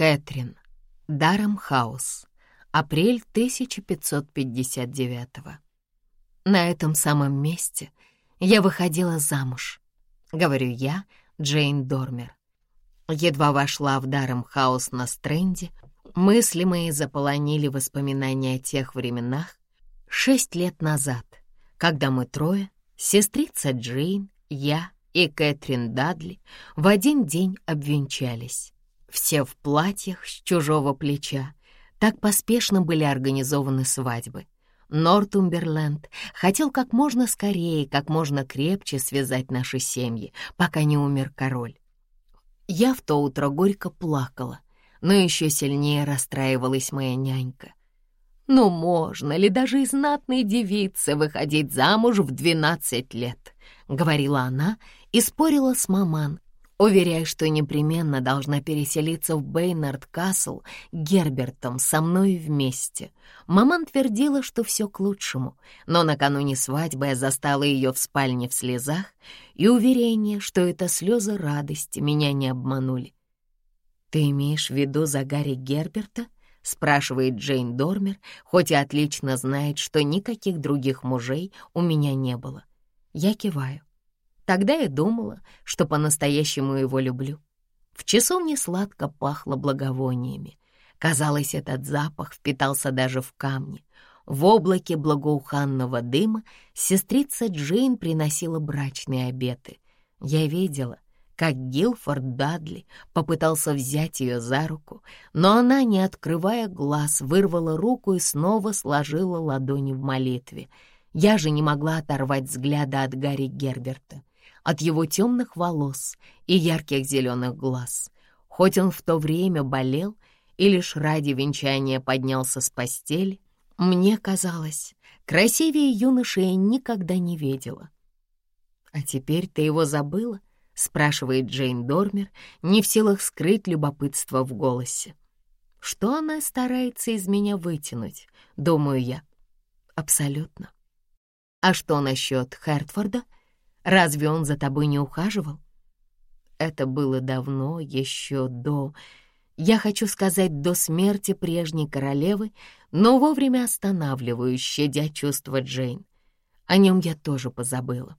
Кэтрин. Даром Хаус. Апрель 1559 На этом самом месте я выходила замуж. Говорю я, Джейн Дормер. Едва вошла в Даром Хаус на стренде, мысли мои заполонили воспоминания о тех временах шесть лет назад, когда мы трое, сестрица Джейн, я и Кэтрин Дадли, в один день обвенчались. Все в платьях с чужого плеча. Так поспешно были организованы свадьбы. Нортумберленд хотел как можно скорее, как можно крепче связать наши семьи, пока не умер король. Я в то утро горько плакала, но еще сильнее расстраивалась моя нянька. Ну, можно ли даже из знатной девицы выходить замуж в двенадцать лет? — говорила она и спорила с маман, уверяя, что непременно должна переселиться в Бейнард-Касл Гербертом со мной вместе. Маман твердила, что все к лучшему, но накануне свадьбы я застала ее в спальне в слезах, и уверение, что это слезы радости, меня не обманули. «Ты имеешь в виду за Гарри Герберта?» — спрашивает Джейн Дормер, хоть и отлично знает, что никаких других мужей у меня не было. Я киваю. Тогда я думала, что по-настоящему его люблю. В часовне сладко пахло благовониями. Казалось, этот запах впитался даже в камни. В облаке благоуханного дыма сестрица Джейн приносила брачные обеты. Я видела, как Гилфорд Дадли попытался взять ее за руку, но она, не открывая глаз, вырвала руку и снова сложила ладони в молитве. Я же не могла оторвать взгляда от Гарри Герберта от его темных волос и ярких зеленых глаз. Хоть он в то время болел и лишь ради венчания поднялся с постели, мне казалось, красивее юноши я никогда не видела. «А теперь ты его забыла?» — спрашивает Джейн Дормер, не в силах скрыть любопытство в голосе. «Что она старается из меня вытянуть?» — думаю я. «Абсолютно. А что насчет Хертфорда?» Разве он за тобой не ухаживал? Это было давно, еще до... Я хочу сказать, до смерти прежней королевы, но вовремя останавливаю, щадя чувства Джейн. О нем я тоже позабыла.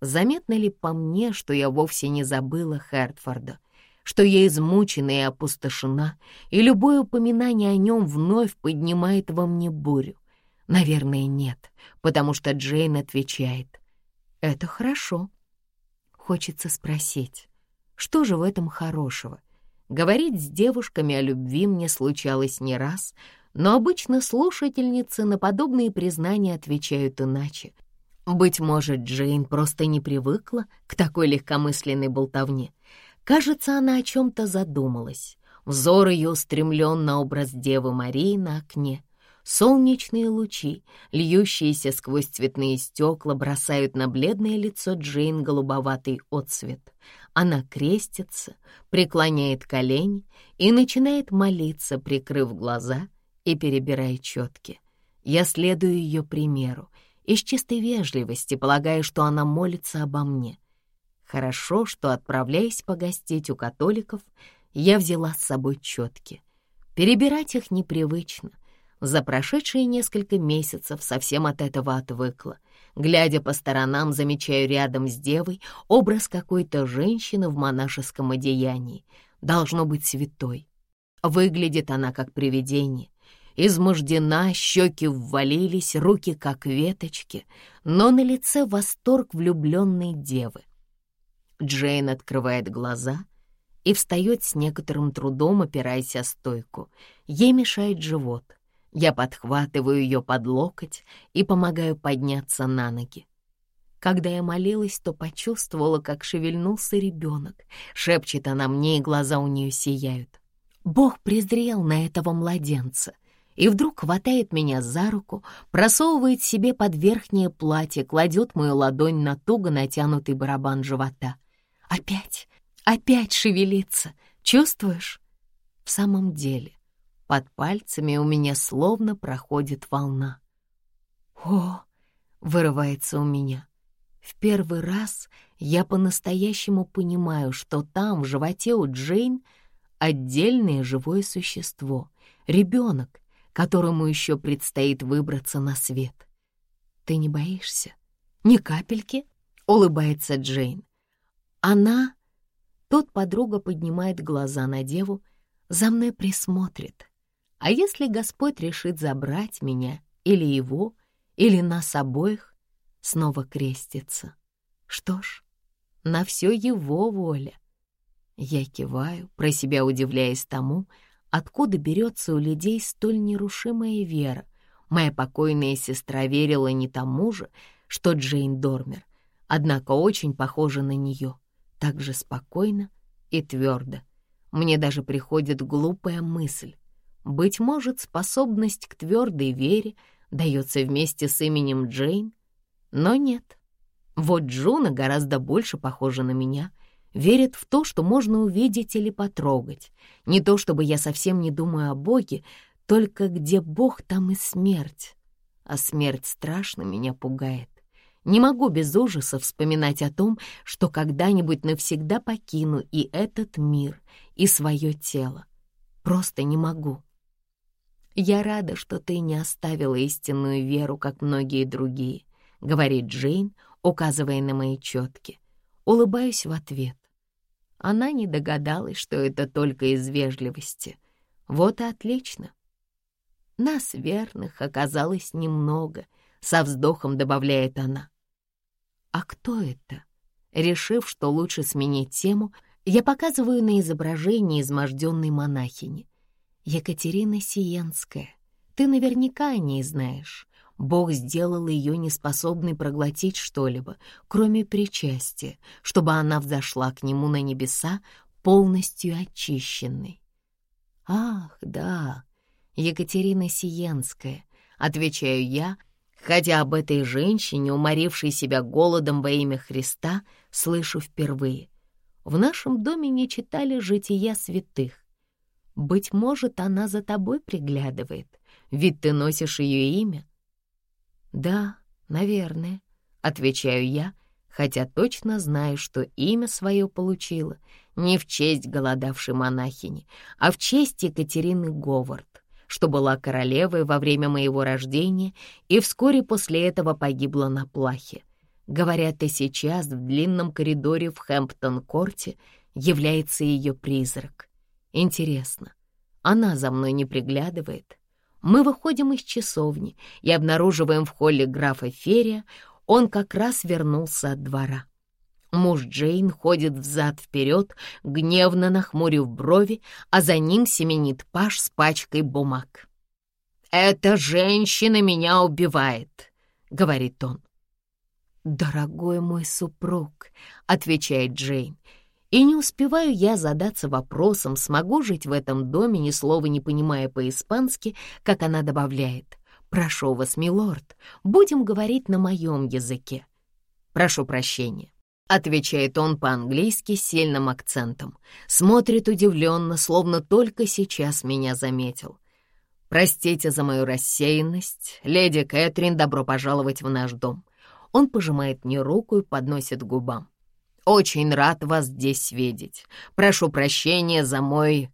Заметно ли по мне, что я вовсе не забыла Хертфорда, что я измучена и опустошена, и любое упоминание о нем вновь поднимает во мне бурю? Наверное, нет, потому что Джейн отвечает. Это хорошо. Хочется спросить, что же в этом хорошего? Говорить с девушками о любви мне случалось не раз, но обычно слушательницы на подобные признания отвечают иначе. Быть может, Джейн просто не привыкла к такой легкомысленной болтовне. Кажется, она о чем-то задумалась. Взор ее устремлен на образ Девы Марии на окне — Солнечные лучи, льющиеся сквозь цветные стекла, бросают на бледное лицо Джейн голубоватый отсвет. Она крестится, преклоняет колени и начинает молиться, прикрыв глаза и перебирая четки. Я следую ее примеру, из чистой вежливости, полагая, что она молится обо мне. Хорошо, что, отправляясь погостить у католиков, я взяла с собой четки. Перебирать их непривычно, за прошедшие несколько месяцев совсем от этого отвыкла. Глядя по сторонам, замечаю рядом с девой образ какой-то женщины в монашеском одеянии. Должно быть святой. Выглядит она как привидение. Измождена, щеки ввалились, руки как веточки, но на лице восторг влюбленной девы. Джейн открывает глаза и встает с некоторым трудом, опираясь о стойку. Ей мешает живот — я подхватываю ее под локоть и помогаю подняться на ноги. Когда я молилась, то почувствовала, как шевельнулся ребенок. Шепчет она мне, и глаза у нее сияют. Бог презрел на этого младенца и вдруг хватает меня за руку, просовывает себе под верхнее платье, кладет мою ладонь на туго натянутый барабан живота. Опять, опять шевелится. Чувствуешь? В самом деле, под пальцами у меня словно проходит волна. «О!» — вырывается у меня. В первый раз я по-настоящему понимаю, что там, в животе у Джейн, отдельное живое существо, ребенок, которому еще предстоит выбраться на свет. Ты не боишься? Ни капельки? Улыбается Джейн. Она... Тут подруга поднимает глаза на деву, за мной присмотрит. А если Господь решит забрать меня, или его, или нас обоих, снова крестится? Что ж, на все его воля. Я киваю, про себя удивляясь тому, откуда берется у людей столь нерушимая вера. Моя покойная сестра верила не тому же, что Джейн Дормер, однако очень похожа на нее, так же спокойно и твердо. Мне даже приходит глупая мысль. Быть может, способность к твердой вере дается вместе с именем Джейн, но нет. Вот Джуна гораздо больше похожа на меня, верит в то, что можно увидеть или потрогать. Не то чтобы я совсем не думаю о Боге, только где Бог, там и смерть. А смерть страшно меня пугает. Не могу без ужаса вспоминать о том, что когда-нибудь навсегда покину и этот мир, и свое тело. Просто не могу. «Я рада, что ты не оставила истинную веру, как многие другие», — говорит Джейн, указывая на мои четки. Улыбаюсь в ответ. Она не догадалась, что это только из вежливости. Вот и отлично. Нас, верных, оказалось немного, со вздохом добавляет она. А кто это? Решив, что лучше сменить тему, я показываю на изображение изможденной монахини. Екатерина Сиенская. Ты наверняка о ней знаешь. Бог сделал ее неспособной проглотить что-либо, кроме причастия, чтобы она взошла к нему на небеса, полностью очищенной. «Ах, да, Екатерина Сиенская», — отвечаю я, хотя об этой женщине, уморившей себя голодом во имя Христа, слышу впервые. В нашем доме не читали «Жития святых». Быть может, она за тобой приглядывает, ведь ты носишь ее имя. «Да, наверное», — отвечаю я, хотя точно знаю, что имя свое получила не в честь голодавшей монахини, а в честь Екатерины Говард, что была королевой во время моего рождения и вскоре после этого погибла на плахе. Говорят, и сейчас в длинном коридоре в Хэмптон-корте является ее призрак. Интересно, она за мной не приглядывает?» Мы выходим из часовни и обнаруживаем в холле графа Ферия, он как раз вернулся от двора. Муж Джейн ходит взад-вперед, гневно нахмурив брови, а за ним семенит паш с пачкой бумаг. «Эта женщина меня убивает», — говорит он. «Дорогой мой супруг», — отвечает Джейн, — и не успеваю я задаться вопросом, смогу жить в этом доме, ни слова не понимая по-испански, как она добавляет. «Прошу вас, милорд, будем говорить на моем языке». «Прошу прощения», — отвечает он по-английски с сильным акцентом. Смотрит удивленно, словно только сейчас меня заметил. «Простите за мою рассеянность. Леди Кэтрин, добро пожаловать в наш дом». Он пожимает мне руку и подносит к губам. Очень рад вас здесь видеть. Прошу прощения за мой...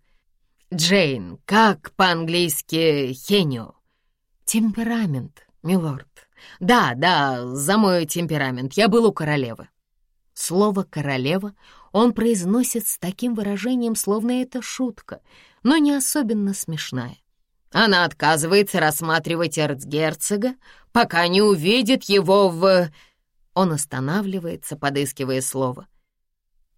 Джейн, как по-английски «хенио»? Темперамент, милорд. Да, да, за мой темперамент. Я был у королевы. Слово «королева» он произносит с таким выражением, словно это шутка, но не особенно смешная. Она отказывается рассматривать эрцгерцога, пока не увидит его в... Он останавливается, подыскивая слово.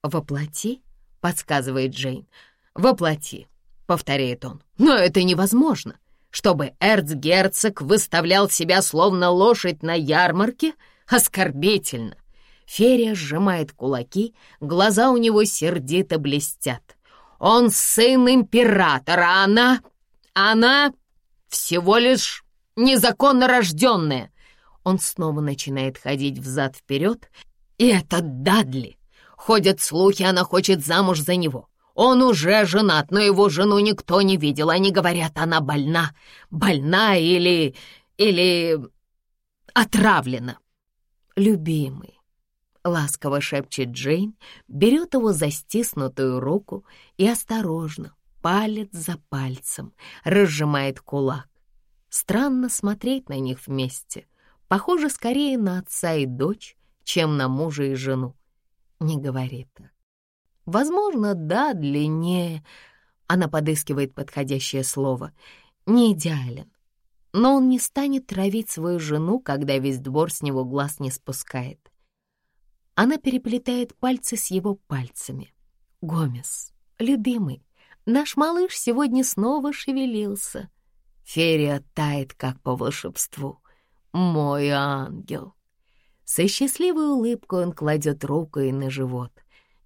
«Воплоти?» — подсказывает Джейн. «Воплоти», — повторяет он. «Но это невозможно. Чтобы эрцгерцог выставлял себя словно лошадь на ярмарке? Оскорбительно!» Ферия сжимает кулаки, глаза у него сердито блестят. «Он сын императора, а она... она всего лишь незаконно рожденная!» Он снова начинает ходить взад-вперед. И это Дадли. Ходят слухи, она хочет замуж за него. Он уже женат, но его жену никто не видел. Они говорят, она больна. Больна или... или... отравлена. Любимый. Ласково шепчет Джейн, берет его за стиснутую руку и осторожно, палец за пальцем, разжимает кулак. Странно смотреть на них вместе. Похоже скорее на отца и дочь, чем на мужа и жену. Не говори так. Возможно, да, длиннее. Она подыскивает подходящее слово. Не идеален. Но он не станет травить свою жену, когда весь двор с него глаз не спускает. Она переплетает пальцы с его пальцами. «Гомес, любимый, наш малыш сегодня снова шевелился». Ферия тает, как по волшебству. «Мой ангел!» Со счастливой улыбкой он кладет руку и на живот.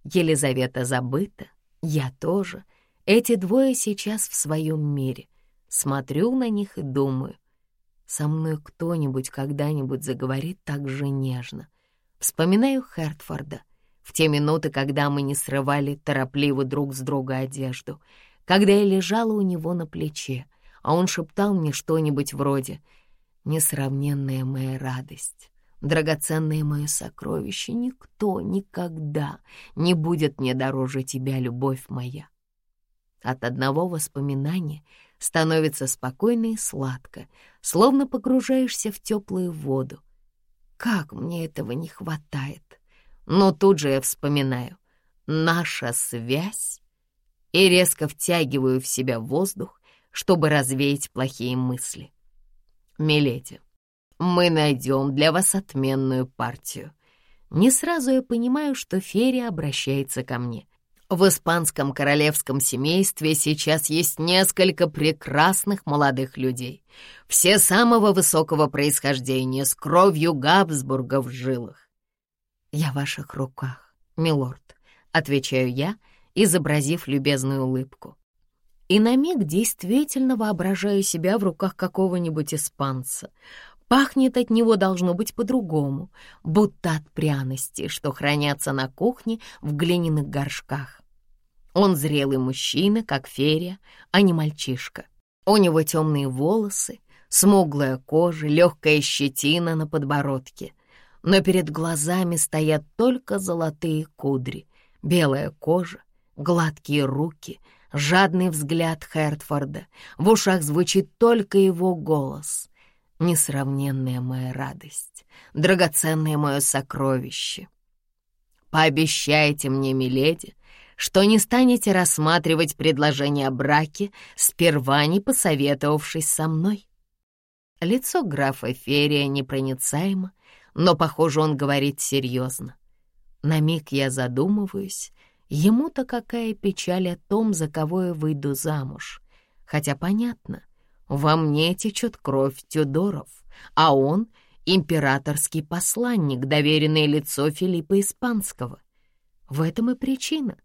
Елизавета забыта, я тоже. Эти двое сейчас в своем мире. Смотрю на них и думаю, со мной кто-нибудь когда-нибудь заговорит так же нежно. Вспоминаю Хертфорда в те минуты, когда мы не срывали торопливо друг с друга одежду, когда я лежала у него на плече, а он шептал мне что-нибудь вроде «Несравненная моя радость». Драгоценное мое сокровище, никто никогда не будет мне дороже тебя, любовь моя. От одного воспоминания становится спокойно и сладко, словно погружаешься в теплую воду. Как мне этого не хватает! Но тут же я вспоминаю «наша связь» и резко втягиваю в себя воздух, чтобы развеять плохие мысли. Миледи, мы найдем для вас отменную партию. Не сразу я понимаю, что Ферри обращается ко мне. В испанском королевском семействе сейчас есть несколько прекрасных молодых людей. Все самого высокого происхождения, с кровью Габсбурга в жилах. «Я в ваших руках, милорд», — отвечаю я, изобразив любезную улыбку. И на миг действительно воображаю себя в руках какого-нибудь испанца. Пахнет от него должно быть по-другому, будто от пряностей, что хранятся на кухне в глиняных горшках. Он зрелый мужчина, как Ферия, а не мальчишка. У него темные волосы, смуглая кожа, легкая щетина на подбородке. Но перед глазами стоят только золотые кудри, белая кожа, гладкие руки, жадный взгляд Хертфорда. В ушах звучит только его голос — несравненная моя радость, драгоценное мое сокровище. Пообещайте мне, миледи, что не станете рассматривать предложение о браке, сперва не посоветовавшись со мной. Лицо графа Ферия непроницаемо, но, похоже, он говорит серьезно. На миг я задумываюсь, ему-то какая печаль о том, за кого я выйду замуж. Хотя понятно — во мне течет кровь Тюдоров, а он — императорский посланник, доверенное лицо Филиппа Испанского. В этом и причина.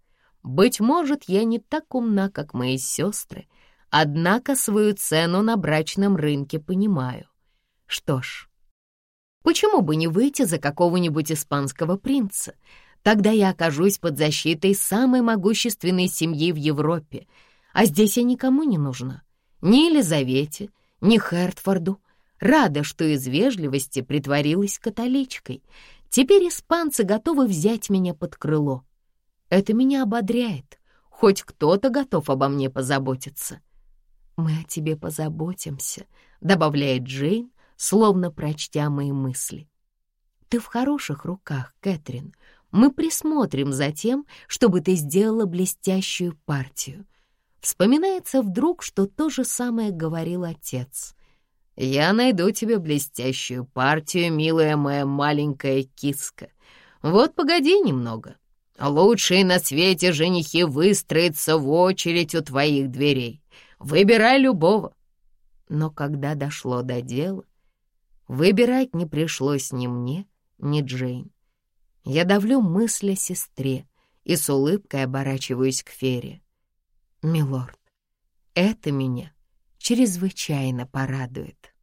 Быть может, я не так умна, как мои сестры, однако свою цену на брачном рынке понимаю. Что ж, почему бы не выйти за какого-нибудь испанского принца? Тогда я окажусь под защитой самой могущественной семьи в Европе, а здесь я никому не нужна ни Елизавете, ни Хертфорду. Рада, что из вежливости притворилась католичкой. Теперь испанцы готовы взять меня под крыло. Это меня ободряет. Хоть кто-то готов обо мне позаботиться. «Мы о тебе позаботимся», — добавляет Джейн, словно прочтя мои мысли. «Ты в хороших руках, Кэтрин. Мы присмотрим за тем, чтобы ты сделала блестящую партию. Вспоминается вдруг, что то же самое говорил отец. «Я найду тебе блестящую партию, милая моя маленькая киска. Вот погоди немного. Лучшие на свете женихи выстроятся в очередь у твоих дверей. Выбирай любого». Но когда дошло до дела, выбирать не пришлось ни мне, ни Джейн. Я давлю мысль о сестре и с улыбкой оборачиваюсь к Фере. «Милорд, это меня чрезвычайно порадует».